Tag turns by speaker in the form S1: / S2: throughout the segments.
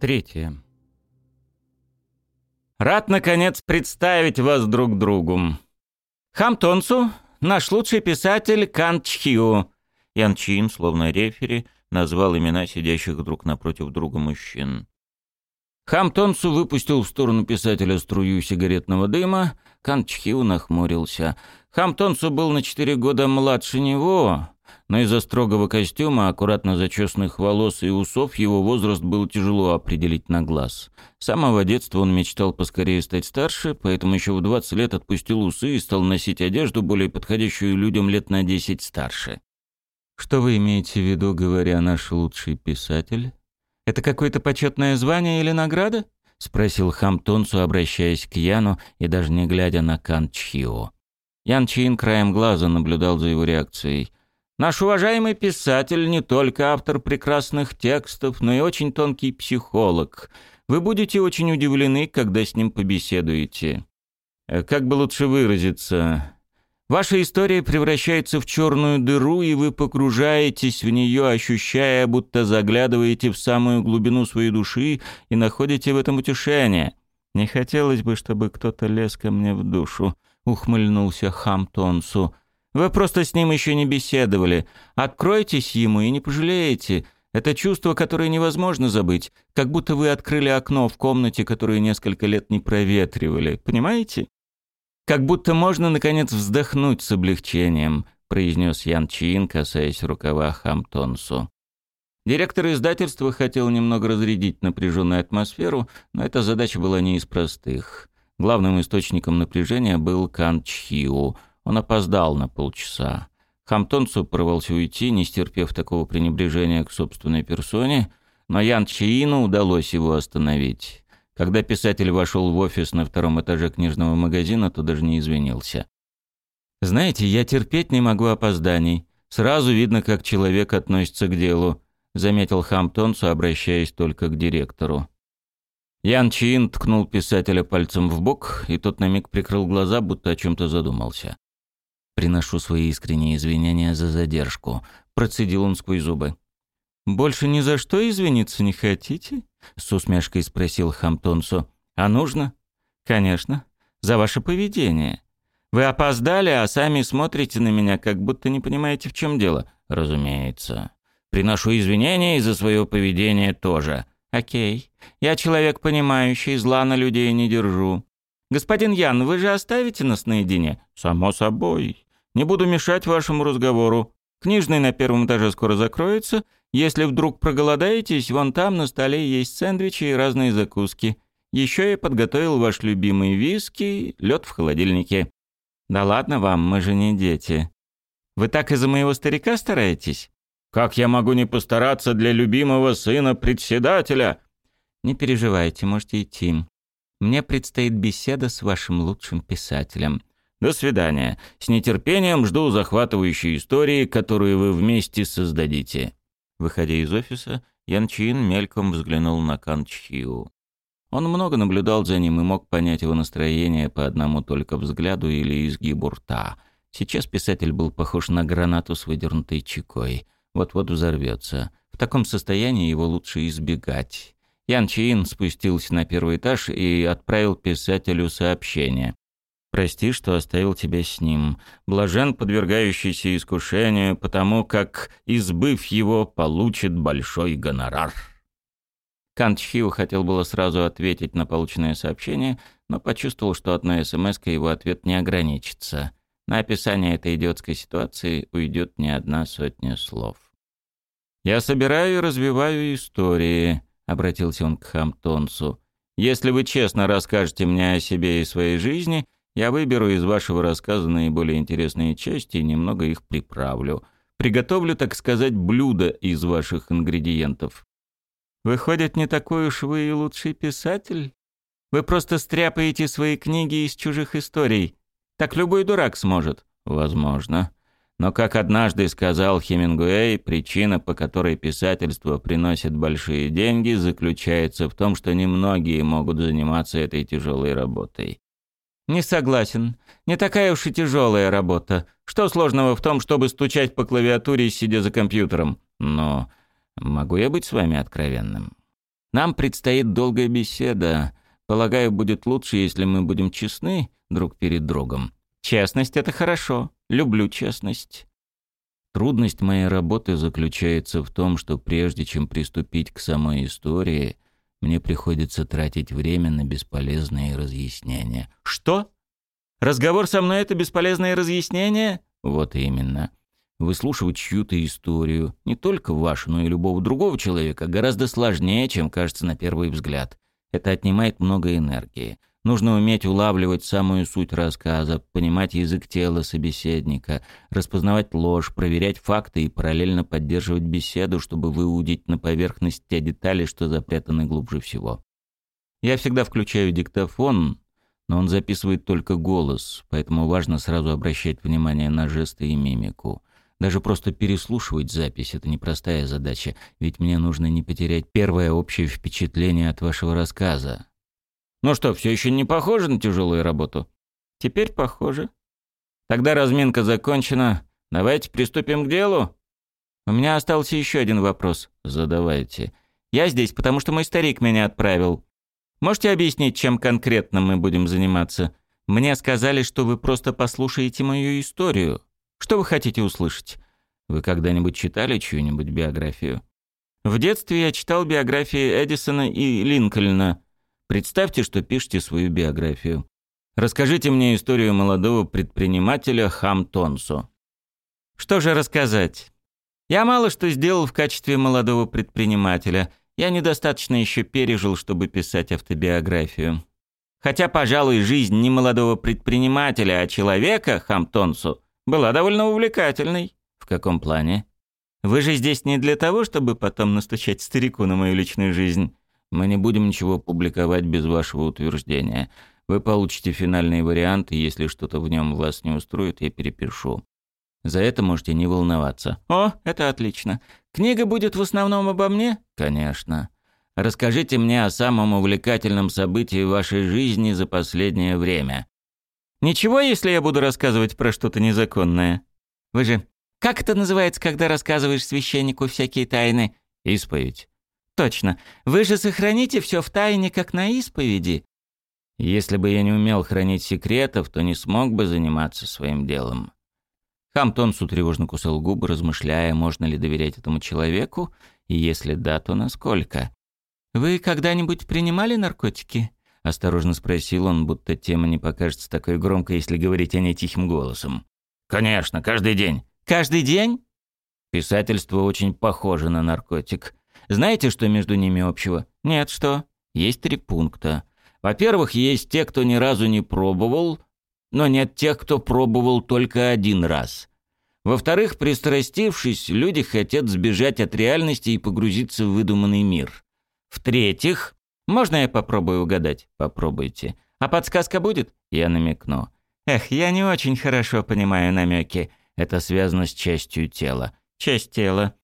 S1: Третье. Рад, наконец, представить вас друг другу. Хамтонсу — наш лучший писатель Кан Чхио. Ян Чин, словно рефери, назвал имена сидящих друг напротив друга мужчин. Хамтонсу выпустил в сторону писателя струю сигаретного дыма, Кан Чхио нахмурился. Хамтонсу был на четыре года младше него, но из-за строгого костюма, аккуратно зачесанных волос и усов его возраст был тяжело определить на глаз. С самого детства он мечтал поскорее стать старше, поэтому еще в 20 лет отпустил усы и стал носить одежду, более подходящую людям лет на 10 старше. «Что вы имеете в виду, говоря «наш лучший писатель»? Это какое-то почетное звание или награда?» — спросил Хамтонцу, обращаясь к Яну и даже не глядя на Кан Чхио. Ян Чин краем глаза наблюдал за его реакцией — Наш уважаемый писатель не только автор прекрасных текстов, но и очень тонкий психолог. Вы будете очень удивлены, когда с ним побеседуете. Э, как бы лучше выразиться? Ваша история превращается в черную дыру, и вы погружаетесь в нее, ощущая, будто заглядываете в самую глубину своей души и находите в этом утешение. Не хотелось бы, чтобы кто-то лез ко мне в душу, ухмыльнулся Хамтонсу. Вы просто с ним еще не беседовали. Откройтесь ему и не пожалеете. Это чувство, которое невозможно забыть, как будто вы открыли окно в комнате, которую несколько лет не проветривали. Понимаете? Как будто можно, наконец, вздохнуть с облегчением, произнес Ян Чин, касаясь рукава Хамтонсу. Директор издательства хотел немного разрядить напряженную атмосферу, но эта задача была не из простых. Главным источником напряжения был Кан Чхиу — он опоздал на полчаса. Хамтонцу порвался уйти, не стерпев такого пренебрежения к собственной персоне, но Ян Чиину удалось его остановить. Когда писатель вошел в офис на втором этаже книжного магазина, то даже не извинился. «Знаете, я терпеть не могу опозданий. Сразу видно, как человек относится к делу», — заметил Хамтонцу, обращаясь только к директору. Ян Чин ткнул писателя пальцем в бок, и тот на миг прикрыл глаза, будто о чем-то задумался. Приношу свои искренние извинения за задержку. Процедил он сквозь зубы. «Больше ни за что извиниться не хотите?» С усмешкой спросил Хамтонсу. «А нужно?» «Конечно. За ваше поведение. Вы опоздали, а сами смотрите на меня, как будто не понимаете, в чем дело». «Разумеется. Приношу извинения и за свое поведение тоже». «Окей. Я человек понимающий, зла на людей не держу. Господин Ян, вы же оставите нас наедине?» «Само собой. Не буду мешать вашему разговору. Книжный на первом этаже скоро закроется. Если вдруг проголодаетесь, вон там на столе есть сэндвичи и разные закуски. Еще я подготовил ваш любимый виски, лед в холодильнике. Да ладно вам, мы же не дети. Вы так из-за моего старика стараетесь? Как я могу не постараться для любимого сына председателя? Не переживайте, можете идти. Мне предстоит беседа с вашим лучшим писателем. До свидания. С нетерпением жду захватывающей истории, которую вы вместе создадите». Выходя из офиса, Ян Чин мельком взглянул на Кан Чхиу. Он много наблюдал за ним и мог понять его настроение по одному только взгляду или изгибу рта. Сейчас писатель был похож на гранату с выдернутой чекой. Вот-вот взорвется. В таком состоянии его лучше избегать. Ян Чин спустился на первый этаж и отправил писателю сообщение. Прости, что оставил тебя с ним. Блажен, подвергающийся искушению, потому как, избыв его, получит большой гонорар». Кант хотел было сразу ответить на полученное сообщение, но почувствовал, что одной смс его ответ не ограничится. На описание этой идиотской ситуации уйдет не одна сотня слов. «Я собираю и развиваю истории», — обратился он к Хамтонсу. «Если вы честно расскажете мне о себе и своей жизни, я выберу из вашего рассказа наиболее интересные части и немного их приправлю. Приготовлю, так сказать, блюдо из ваших ингредиентов. Выходит, не такой уж вы и лучший писатель? Вы просто стряпаете свои книги из чужих историй. Так любой дурак сможет. Возможно. Но, как однажды сказал Хемингуэй, причина, по которой писательство приносит большие деньги, заключается в том, что немногие могут заниматься этой тяжелой работой. «Не согласен. Не такая уж и тяжелая работа. Что сложного в том, чтобы стучать по клавиатуре, сидя за компьютером? Но могу я быть с вами откровенным? Нам предстоит долгая беседа. Полагаю, будет лучше, если мы будем честны друг перед другом. Честность — это хорошо. Люблю честность. Трудность моей работы заключается в том, что прежде чем приступить к самой истории, мне приходится тратить время на бесполезные разъяснения. Что? Разговор со мной — это бесполезные разъяснения? Вот именно. Выслушивать чью-то историю, не только вашу, но и любого другого человека, гораздо сложнее, чем кажется на первый взгляд. Это отнимает много энергии. Нужно уметь улавливать самую суть рассказа, понимать язык тела собеседника, распознавать ложь, проверять факты и параллельно поддерживать беседу, чтобы выудить на поверхность те детали, что запрятаны глубже всего. Я всегда включаю диктофон, но он записывает только голос, поэтому важно сразу обращать внимание на жесты и мимику. Даже просто переслушивать запись — это непростая задача, ведь мне нужно не потерять первое общее впечатление от вашего рассказа. Ну что, все еще не похоже на тяжелую работу? Теперь похоже. Тогда разминка закончена. Давайте приступим к делу. У меня остался еще один вопрос. Задавайте. Я здесь, потому что мой старик меня отправил. Можете объяснить, чем конкретно мы будем заниматься? Мне сказали, что вы просто послушаете мою историю. Что вы хотите услышать? Вы когда-нибудь читали чью-нибудь биографию? В детстве я читал биографии Эдисона и Линкольна. Представьте, что пишете свою биографию. Расскажите мне историю молодого предпринимателя Хам Тонсо. Что же рассказать? Я мало что сделал в качестве молодого предпринимателя. Я недостаточно еще пережил, чтобы писать автобиографию. Хотя, пожалуй, жизнь не молодого предпринимателя, а человека, Хам Тонсу, была довольно увлекательной. В каком плане? Вы же здесь не для того, чтобы потом настучать старику на мою личную жизнь. Мы не будем ничего публиковать без вашего утверждения. Вы получите финальный вариант, и если что-то в нем вас не устроит, я перепишу. За это можете не волноваться. О, это отлично. Книга будет в основном обо мне? Конечно. Расскажите мне о самом увлекательном событии вашей жизни за последнее время. Ничего, если я буду рассказывать про что-то незаконное? Вы же... Как это называется, когда рассказываешь священнику всякие тайны? Исповедь. Точно. Вы же сохраните все в тайне, как на исповеди. Если бы я не умел хранить секретов, то не смог бы заниматься своим делом. Хамтонсу тревожно кусал губы, размышляя, можно ли доверять этому человеку, и если да, то насколько. «Вы когда-нибудь принимали наркотики?» — осторожно спросил он, будто тема не покажется такой громкой, если говорить о ней тихим голосом. «Конечно, каждый день». «Каждый день?» Писательство очень похоже на наркотик. Знаете, что между ними общего? Нет, что? Есть три пункта. Во-первых, есть те, кто ни разу не пробовал, но нет тех, кто пробовал только один раз. Во-вторых, пристрастившись, люди хотят сбежать от реальности и погрузиться в выдуманный мир. В-третьих, можно я попробую угадать? Попробуйте. А подсказка будет? Я намекну. Эх, я не очень хорошо понимаю намеки. Это связано с частью тела. Часть тела.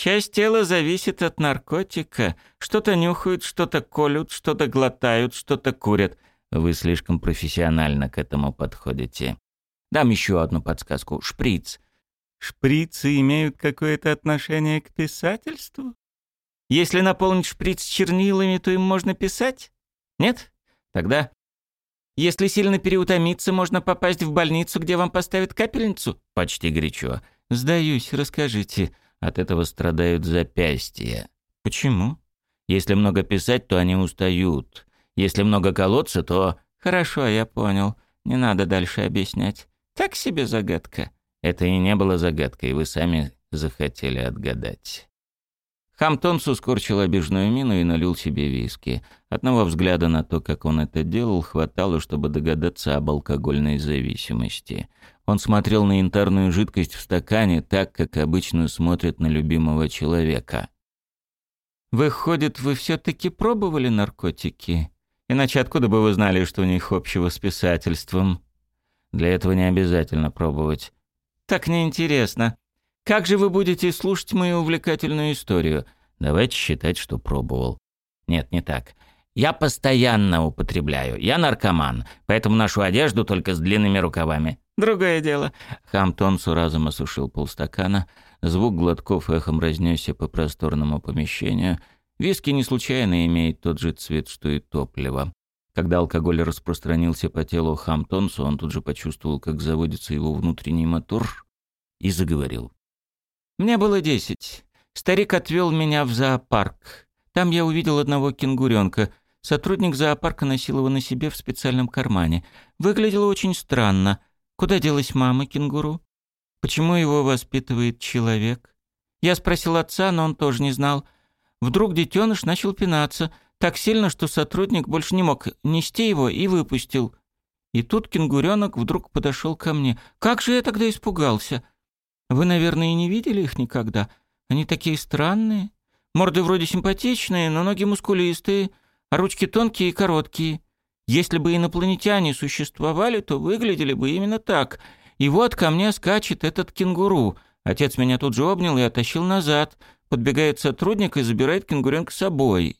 S1: Часть тела зависит от наркотика. Что-то нюхают, что-то колют, что-то глотают, что-то курят. Вы слишком профессионально к этому подходите. Дам еще одну подсказку. Шприц. Шприцы имеют какое-то отношение к писательству? Если наполнить шприц чернилами, то им можно писать? Нет? Тогда... Если сильно переутомиться, можно попасть в больницу, где вам поставят капельницу? Почти горячо. Сдаюсь, расскажите. От этого страдают запястья. Почему? Если много писать, то они устают. Если много колоться, то... Хорошо, я понял. Не надо дальше объяснять. Так себе загадка. Это и не было загадкой, вы сами захотели отгадать. Хамтонсу скорчил обиженную мину и налил себе виски. Одного взгляда на то, как он это делал, хватало, чтобы догадаться об алкогольной зависимости. Он смотрел на янтарную жидкость в стакане так, как обычно смотрят на любимого человека. «Выходит, вы все-таки пробовали наркотики? Иначе откуда бы вы знали, что у них общего с писательством?» «Для этого не обязательно пробовать». «Так неинтересно. Как же вы будете слушать мою увлекательную историю? Давайте считать, что пробовал. Нет, не так. Я постоянно употребляю. Я наркоман, поэтому ношу одежду только с длинными рукавами. Другое дело. Хамтонсу разом осушил полстакана. Звук глотков эхом разнесся по просторному помещению. Виски не случайно имеет тот же цвет, что и топливо. Когда алкоголь распространился по телу Хамтонсу, он тут же почувствовал, как заводится его внутренний мотор, и заговорил. «Мне было десять. Старик отвел меня в зоопарк. Там я увидел одного кенгуренка. Сотрудник зоопарка носил его на себе в специальном кармане. Выглядело очень странно. Куда делась мама кенгуру? Почему его воспитывает человек? Я спросил отца, но он тоже не знал. Вдруг детеныш начал пинаться так сильно, что сотрудник больше не мог нести его и выпустил. И тут кенгуренок вдруг подошел ко мне. Как же я тогда испугался! Вы, наверное, и не видели их никогда. Они такие странные. Морды вроде симпатичные, но ноги мускулистые, а ручки тонкие и короткие. Если бы инопланетяне существовали, то выглядели бы именно так. И вот ко мне скачет этот кенгуру. Отец меня тут же обнял и оттащил назад. Подбегает сотрудник и забирает кенгуренка с собой.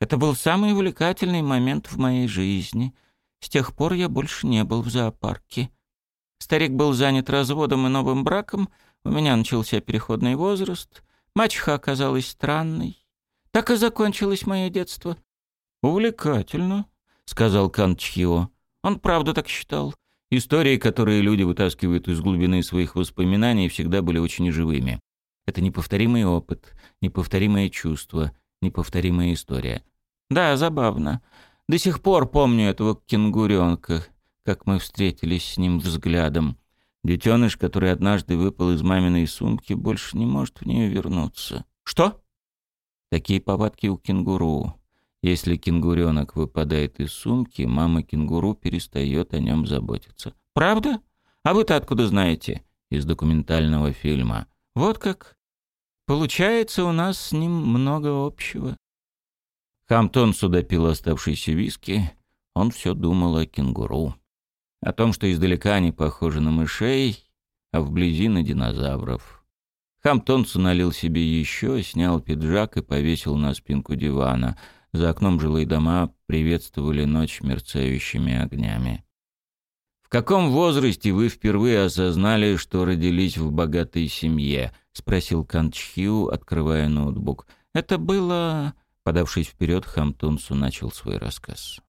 S1: Это был самый увлекательный момент в моей жизни. С тех пор я больше не был в зоопарке. Старик был занят разводом и новым браком, у меня начался переходный возраст, мачеха оказалась странной. Так и закончилось мое детство. «Увлекательно», — сказал Кан Чхио. Он правда так считал. Истории, которые люди вытаскивают из глубины своих воспоминаний, всегда были очень живыми. Это неповторимый опыт, неповторимое чувство, неповторимая история. Да, забавно. До сих пор помню этого кенгуренка, как мы встретились с ним взглядом. Детеныш, который однажды выпал из маминой сумки, больше не может в нее вернуться. Что? Такие повадки у кенгуру. Если кенгуренок выпадает из сумки, мама кенгуру перестает о нем заботиться. Правда? А вы-то откуда знаете? Из документального фильма. Вот как. Получается, у нас с ним много общего. Хамтон судопил оставшиеся виски. Он все думал о кенгуру. О том, что издалека они похожи на мышей, а вблизи на динозавров. Хамптонцу налил себе еще, снял пиджак и повесил на спинку дивана. За окном жилые дома приветствовали ночь мерцающими огнями. «В каком возрасте вы впервые осознали, что родились в богатой семье?» — спросил Канчхиу, открывая ноутбук. «Это было...» Подавшись вперед, Хамтунсу начал свой рассказ.